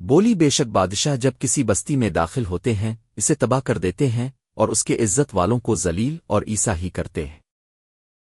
بولی بے شک بادشاہ جب کسی بستی میں داخل ہوتے ہیں، اسے تباہ کر دیتے ہیں اور اس کے عزت والوں کو ذلیل اور عیسا ہی کرتے ہیں۔